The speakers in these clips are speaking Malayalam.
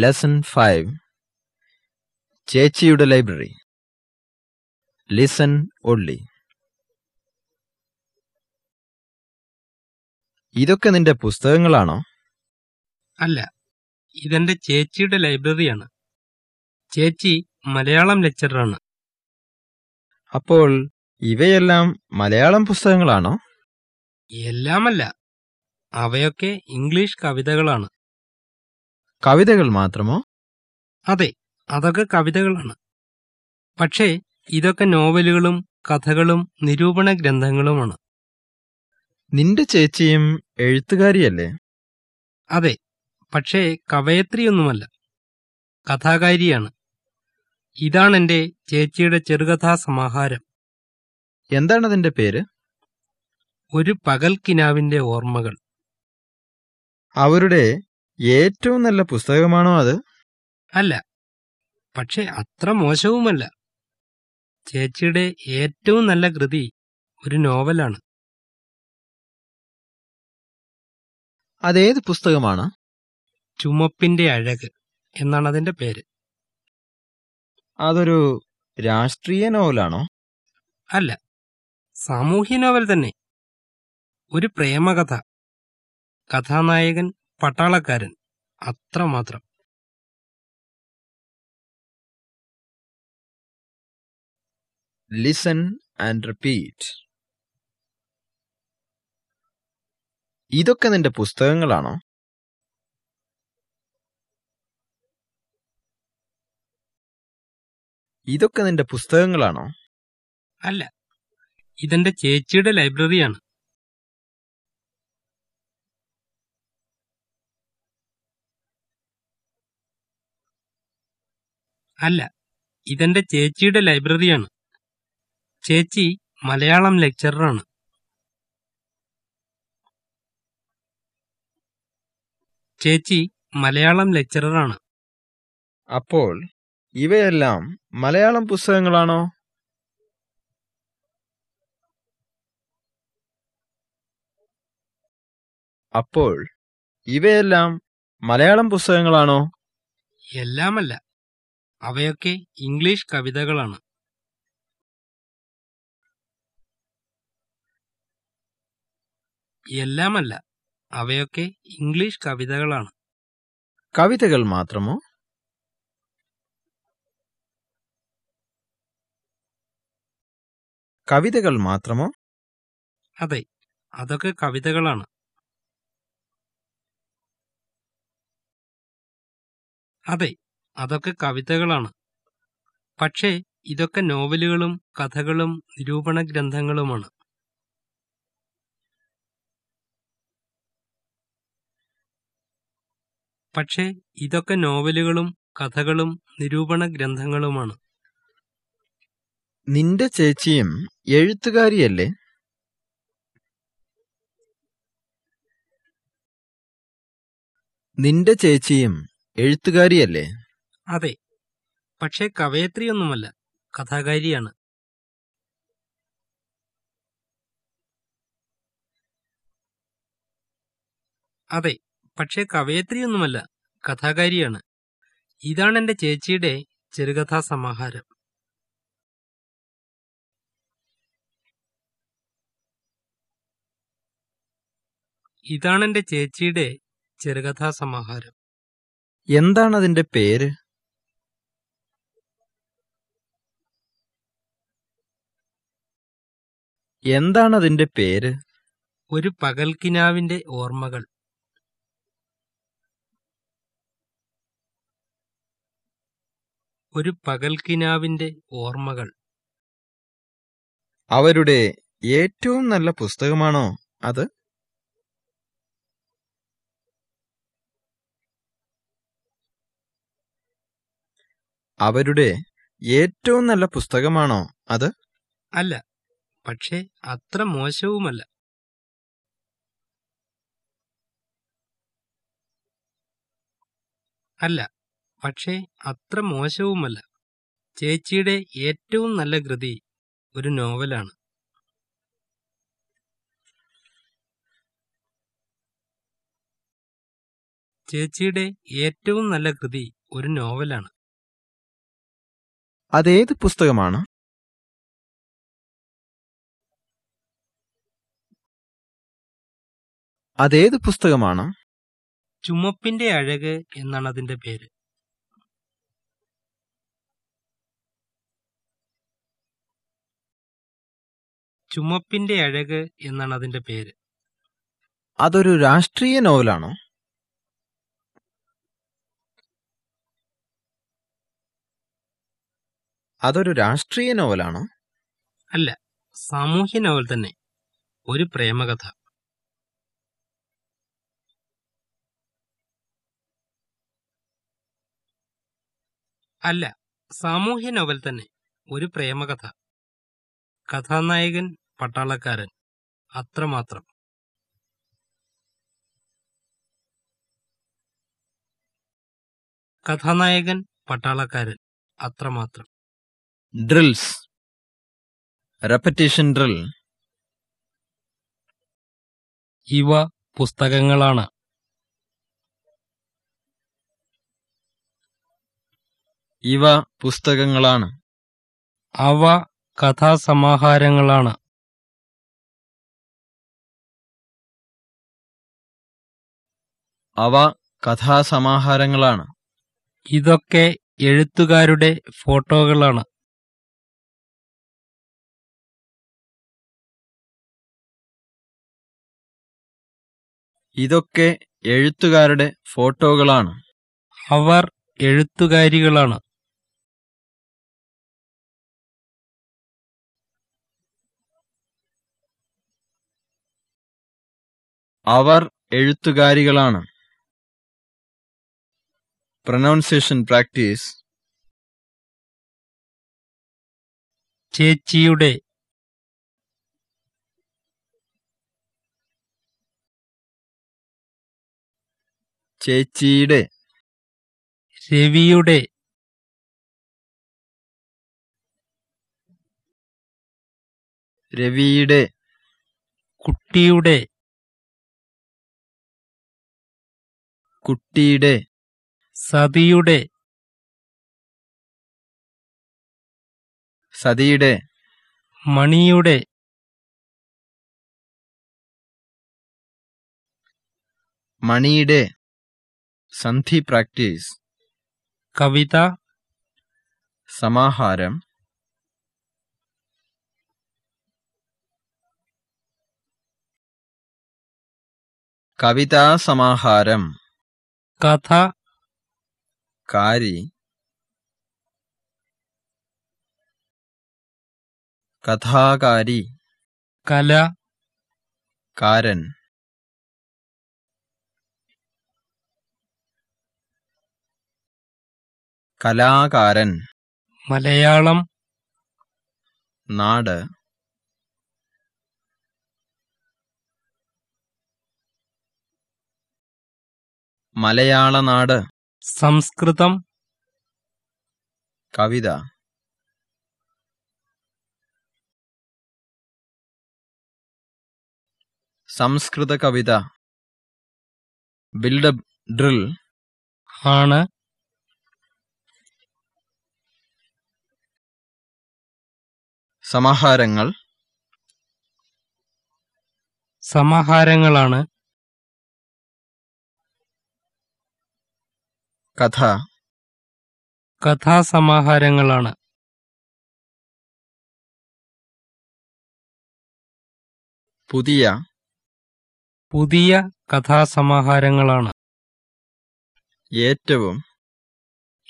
ലെസൺ ഫൈവ് ചേച്ചിയുടെ ലൈബ്രറി. ലിസൺ ഒള്ളി ഇതൊക്കെ നിന്റെ പുസ്തകങ്ങളാണോ? അല്ല ഇതെന്റെ ചേച്ചിയുടെ ലൈബ്രറിയാണ്. ചേച്ചി മലയാളം ലെക്ചറാണ്. അപ്പോൾ ഇവയെല്ലാം മലയാളം പുസ്തകങ്ങളാണോ? എല്ലാമല്ല അവയൊക്കെ ഇംഗ്ലീഷ് കവിതകളാണ്. കവിതകൾ മാത്രമോ? അതെ അതൊക്കെ കവിതകളാണ്. പക്ഷേ ഇതൊക്കെ നോവലുകളും കഥകളും നിരൂപണ ഗ്രന്ഥങ്ങളുമാണ്. നിന്റെ ചേച്ചിയും എഴുത്തുകാരിയല്ലേ? അതെ പക്ഷേ കവയത്രിയൊന്നുമല്ല. കഥാകാരിയാണ്. ഇതാണെന്റെ ചേച്ചിയുടെ ചെറുകഥാ സമാഹാരം. എന്താണതിന്റെ പേര്? ഒരു പകൽ കിനാവിന്റെ ഓർമ്മകൾ. അവരുടെ ഏറ്റവും നല്ല പുസ്തകമാണോ അത്? അല്ല. പക്ഷെ അത്ര മോശവുമല്ല. ചേച്ചിയുടെ ഏറ്റവും നല്ല കൃതി ഒരു നോവലാണ്. അതേത് പുസ്തകമാണ്? ചുമപ്പിന്റെ അഴക് എന്നാണ് അതിന്റെ പേര്. അതൊരു രാഷ്ട്രീയ നോവലാണോ? അല്ല. സാമൂഹ്യ നോവൽ തന്നെ. ഒരു പ്രേമകഥ. കഥാനായകൻ പട്ടാളക്കാരൻ. അത്രമാത്രം ലിസൺ ആൻഡ് റിപ്പീറ്റ് ഇതൊക്കെ നിന്റെ പുസ്തകങ്ങളാണോ? ഇതൊക്കെ നിന്റെ പുസ്തകങ്ങളാണോ? അല്ല. ഇതെന്റെ ചേച്ചിയുടെ ലൈബ്രറിയാണ്. അല്ല ഇതെന്റെ ചേച്ചിയുടെ ലൈബ്രറിയാണ്. ചേച്ചി മലയാളം ലെക്ചററാണ്. ചേച്ചി മലയാളം ലെക്ചററാണ്. അപ്പോൾ ഇവയെല്ലാം മലയാളം പുസ്തകങ്ങളാണോ? അപ്പോൾ ഇവയെല്ലാം മലയാളം പുസ്തകങ്ങളാണോ? എല്ലാമല്ല. അവയൊക്കെ ഇംഗ്ലീഷ് കവിതകളാണ്. എല്ലാമല്ല അവയൊക്കെ ഇംഗ്ലീഷ് കവിതകളാണ്. കവിതകൾ മാത്രമോ? കവിതകൾ മാത്രമോ? അതെ അതൊക്കെ കവിതകളാണ്. അതെ അതൊക്കെ കവിതകളാണ്. പക്ഷേ ഇതൊക്കെ നോവലുകളും കഥകളും നിരൂപണ ഗ്രന്ഥങ്ങളുമാണ്. പക്ഷേ ഇതൊക്കെ നോവലുകളും കഥകളും നിരൂപണ ഗ്രന്ഥങ്ങളുമാണ്. നിന്റെ ചേച്ചിയും എഴുത്തുകാരിയല്ലേ? നിന്റെ ചേച്ചിയും എഴുത്തുകാരിയല്ലേ? അതെ. പക്ഷേ കവയത്രിയൊന്നുമല്ല കഥാകാരിയാണ്. അതെ പക്ഷേ കവയത്രിയൊന്നുമല്ല കഥാകാരിയാണ്. ഇതാണ് എന്റെ ചേച്ചിയുടെ ചെറുകഥാ സമാഹാരം ഇതാണ് എന്റെ ചേച്ചിയുടെ ചെറുകഥാ സമാഹാരം എന്താണ് അതിന്റെ പേര്? എന്താണ് അതിന്റെ പേര്? ഒരു പകൽക്കിനാവിന്റെ ഓർമ്മകൾ. ഒരു പകൽക്കിനാവിന്റെ ഓർമ്മകൾ. അവരുടെ ഏറ്റവും നല്ല പുസ്തകമാണോ അത്? അവരുടെ ഏറ്റവും നല്ല പുസ്തകമാണോ അത്? അല്ല പക്ഷേ അത്ര മോശവുമല്ല. അല്ല പക്ഷേ അത്ര മോശവുമല്ല. ചേച്ചിയുടെ ഏറ്റവും നല്ല കൃതി ഒരു നോവലാണ്. ചേച്ചിയുടെ ഏറ്റവും നല്ല കൃതി ഒരു നോവലാണ്. അതേത് പുസ്തകമാണ്? അതേത് പുസ്തകമാണ്? ചുമപ്പിന്റെ അഴക് എന്നാണ് അതിന്റെ പേര്. ചുമപ്പിന്റെ അഴക് എന്നാണ് അതിന്റെ പേര്. അതൊരു രാഷ്ട്രീയ നോവലാണോ? അതൊരു രാഷ്ട്രീയ നോവലാണോ? അല്ല സാമൂഹ്യ നോവൽ തന്നെ. ഒരു പ്രേമകഥ. അല്ല സാമൂഹ്യ നോവൽ തന്നെ. ഒരു പ്രേമകഥ. കഥാനായകൻ പട്ടാളക്കാരൻ. അത്രമാത്രം. കഥാനായകൻ പട്ടാളക്കാരൻ. അത്രമാത്രം. ഡ്രിൽസ്. Repetition drill. ഇവ പുസ്തകങ്ങളാണ്. ഇവ പുസ്തകങ്ങളാണ്. അവ കഥാസമാഹാരങ്ങളാണ്. അവ കഥാസമാഹാരങ്ങളാണ്. ഇതൊക്കെ എഴുത്തുകാരുടെ ഫോട്ടോകളാണ്. ഇതൊക്കെ എഴുത്തുകാരുടെ ഫോട്ടോകളാണ്. അവർ എഴുത്തുകാരികളാണ്. അവർ എഴുത്തുകാരികളാണ്. പ്രൊനൗൺസിയേഷൻ പ്രാക്ടീസ് ചേച്ചിയുടെ. ചേച്ചിയുടെ. രവിയുടെ. രവിയുടെ. കുട്ടിയുടെ. കുട്ടിയുടെ സതിയുടെ സതിയുടെ മണിയുടെ മണിയുടെ സന്ധി പ്രാക്ടീസ് കവിത സമാഹാരം കവിതാ സമാഹാരം. കഥ. കാരി. കഥാകാരി. കല. കാരൻ. കലാകാരൻ. മലയാളം. നാട്. മലയാള നാട്. സംസ്കൃതം. കവിത. സംസ്കൃത കവിത. ബിൽഡപ്പ് ഡ്രിൽ ആണ്. സമാഹാരങ്ങൾ. സമാഹാരങ്ങളാണ്. കഥ. കഥാസമാഹാരങ്ങളാണ്. പുതിയ. പുതിയ കഥാസമാഹാരങ്ങളാണ്. ഏറ്റവും.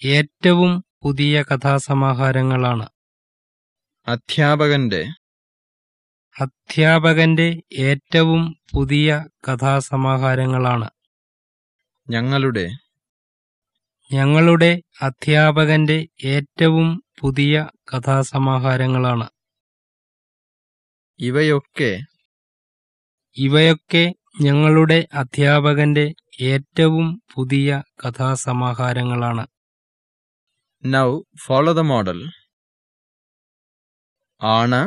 ഏറ്റവും പുതിയ കഥാസമാഹാരങ്ങളാണ്. അധ്യാപകന്റെ. അധ്യാപകന്റെ ഏറ്റവും പുതിയ കഥാസമാഹാരങ്ങളാണ്. ഞങ്ങളുടെ. ഞങ്ങളുടെ അധ്യാപകന്റെ ഏറ്റവും പുതിയ കഥാസമാഹാരങ്ങളാണ്. ഇവയൊക്കെ ഇവയൊക്കെ ഞങ്ങളുടെ അധ്യാപകന്റെ ഏറ്റവും പുതിയ കഥാസമാഹാരങ്ങളാണ്. നൗ ഫോളോ ദ മോഡൽ ആണ്.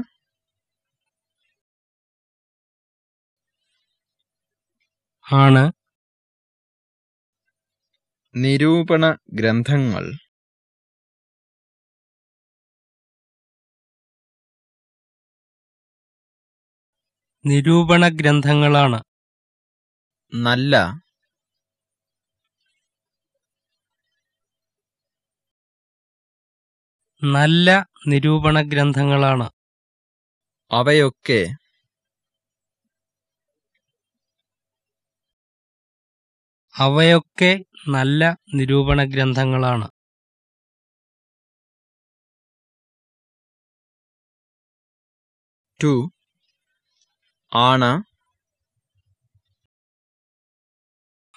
ആണ്. നിരൂപണ ഗ്രന്ഥങ്ങൾ. നിരൂപണ ഗ്രന്ഥങ്ങളാണ്. നല്ല. നല്ല നിരൂപണ ഗ്രന്ഥങ്ങളാണ്. അവയൊക്കെ അവയൊക്കെ നല്ല നിരൂപണ ഗ്രന്ഥങ്ങളാണ്. ടു ആണ്.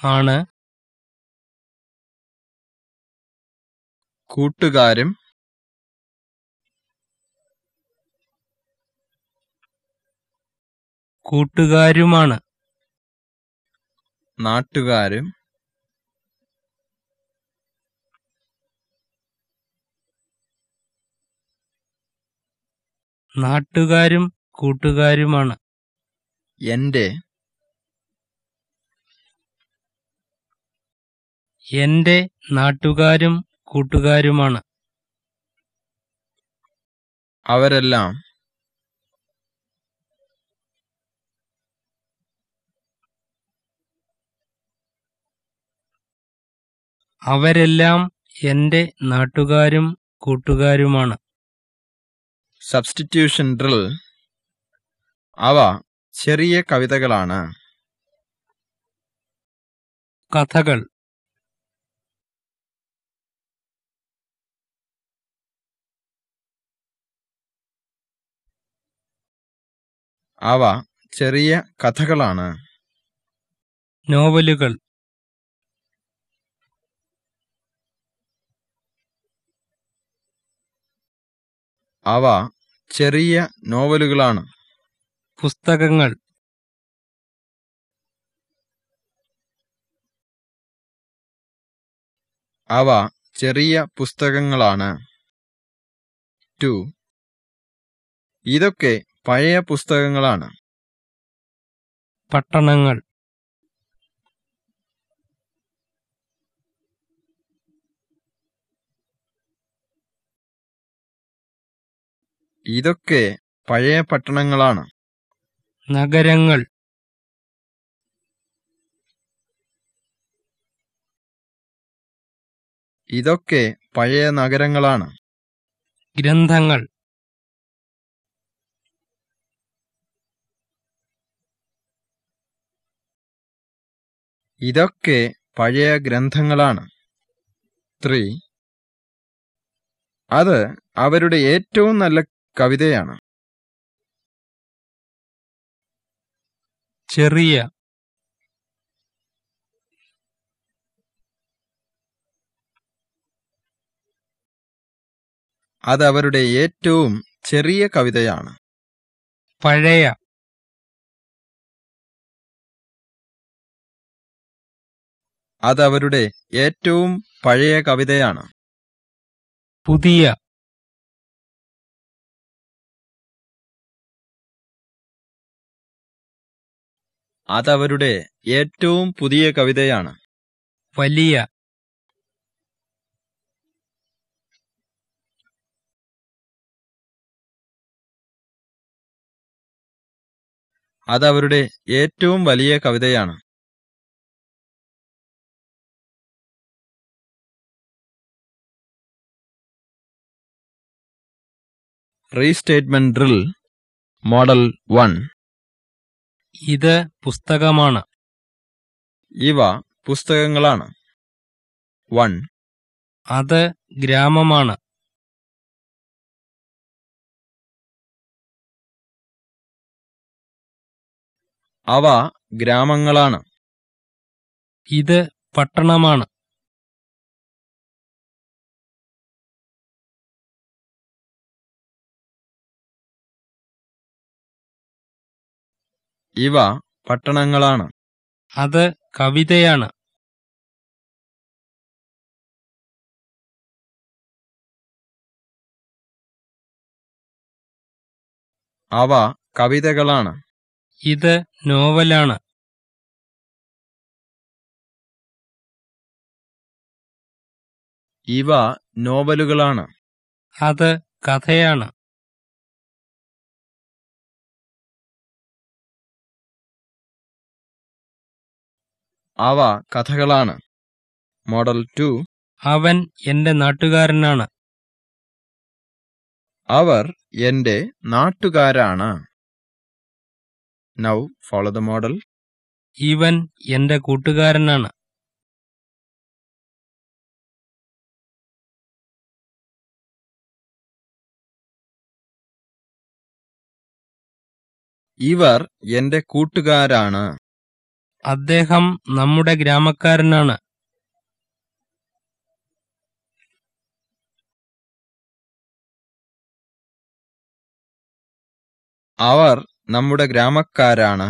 ആണ്. കൂട്ടുകാരും. കൂട്ടുകാരുമാണ്. നാട്ടുകാരും നാട്ടുകാരും കൂട്ടുകാരുമാണ്. എന്റെ എന്റെ നാട്ടുകാരും കൂട്ടുകാരുമാണ്. അവരെല്ലാം അവരെല്ലാം എന്റെ നാട്ടുകാരും കൂട്ടുകാരുമാണ്. സബ്സ്റ്റിറ്റ്യൂഷൻ ഡ്രിൽ അവ ചെറിയ കവിതകളാണ്. കഥകൾ. അവ ചെറിയ കഥകളാണ്. നോവലുകൾ. അവ ചെറിയ നോവലുകളാണ്. പുസ്തകങ്ങൾ. അവ ചെറിയ പുസ്തകങ്ങളാണ്. ടു. ഇതൊക്കെ പഴയ പുസ്തകങ്ങളാണ്. പട്ടണങ്ങൾ. ഇതൊക്കെ പഴയ പട്ടണങ്ങളാണ്. നഗരങ്ങൾ. ഇതൊക്കെ പഴയ നഗരങ്ങളാണ്. ഗ്രന്ഥങ്ങൾ. ഇതൊക്കെ പഴയ ഗ്രന്ഥങ്ങളാണ്. ത്രീ. അത് അവരുടെ ഏറ്റവും നല്ല കവിതയാണ്. ചെറിയ. അത് അവരുടെ ഏറ്റവും ചെറിയ കവിതയാണ്. പഴയ. അത് അവരുടെ ഏറ്റവും പഴയ കവിതയാണ്. പുതിയ. അത് അവരുടെ ഏറ്റവും പുതിയ കവിതയാണ്. വലിയ. അതവരുടെ ഏറ്റവും വലിയ കവിതയാണ്. Restatement drill model one. ഇത് പുസ്തകമാണ്. ഇവ പുസ്തകങ്ങളാണ്. വൺ. അത് ഗ്രാമമാണ്. അവ ഗ്രാമങ്ങളാണ്. ഇത് പട്ടണമാണ്. ഇവ പട്ടണങ്ങളാണ്. അത് കവിതയാണ്. അവ കവിതകളാണ്. ഇത് നോവലാണ്. ഇവ നോവലുകളാണ്. അത് കഥയാണ്. അവ കഥകളാണ്. Model two. അവൻ എന്റെ നാട്ടുകാരനാണ്. അവർ എന്റെ നാട്ടുകാരാണ്. നൗ ഫോളോ ദ മോഡൽ ഇവൻ എന്റെ കൂട്ടുകാരനാണ്. ഇവർ എന്റെ കൂട്ടുകാരാണ്. അദ്ദേഹം നമ്മുടെ ഗ്രാമക്കാരനാണ്. അവർ നമ്മുടെ ഗ്രാമക്കാരാണ്.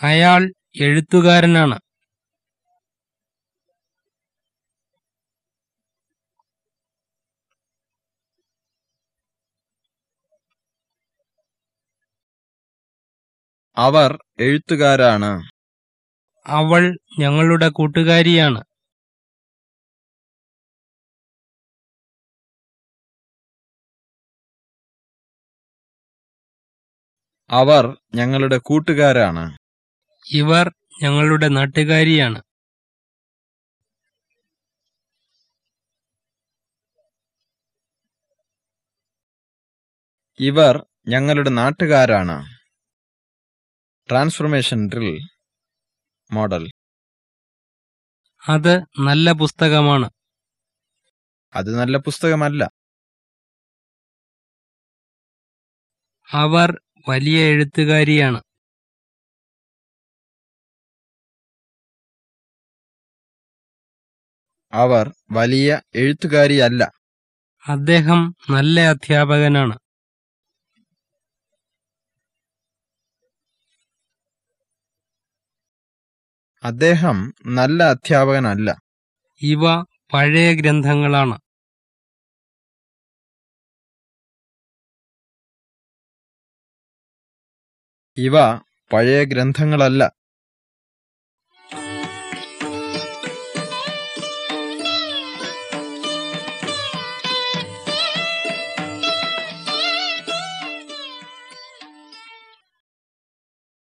അയാൾ എഴുത്തുകാരനാണ്. അവർ എഴുത്തുകാരാണ്. അവൾ ഞങ്ങളുടെ കൂട്ടുകാരിയാണ്. അവർ ഞങ്ങളുടെ കൂട്ടുകാരാണ്. ഇവർ ഞങ്ങളുടെ നാട്ടുകാരിയാണ്. ഇവർ ഞങ്ങളുടെ നാട്ടുകാരാണ്. Transformation drill model. അത് നല്ല പുസ്തകമാണ്. അത് നല്ല പുസ്തകമല്ല. അവർ വലിയ എഴുത്തുകാരിയാണ്. അവർ വലിയ എഴുത്തുകാരിയല്ല. അദ്ദേഹം നല്ല അധ്യാപകനാണ്. അദ്ദേഹം നല്ല അധ്യാപകനല്ല. ഇവ പഴയ ഗ്രന്ഥങ്ങളാണ്. ഇവ പഴയ ഗ്രന്ഥങ്ങളല്ല.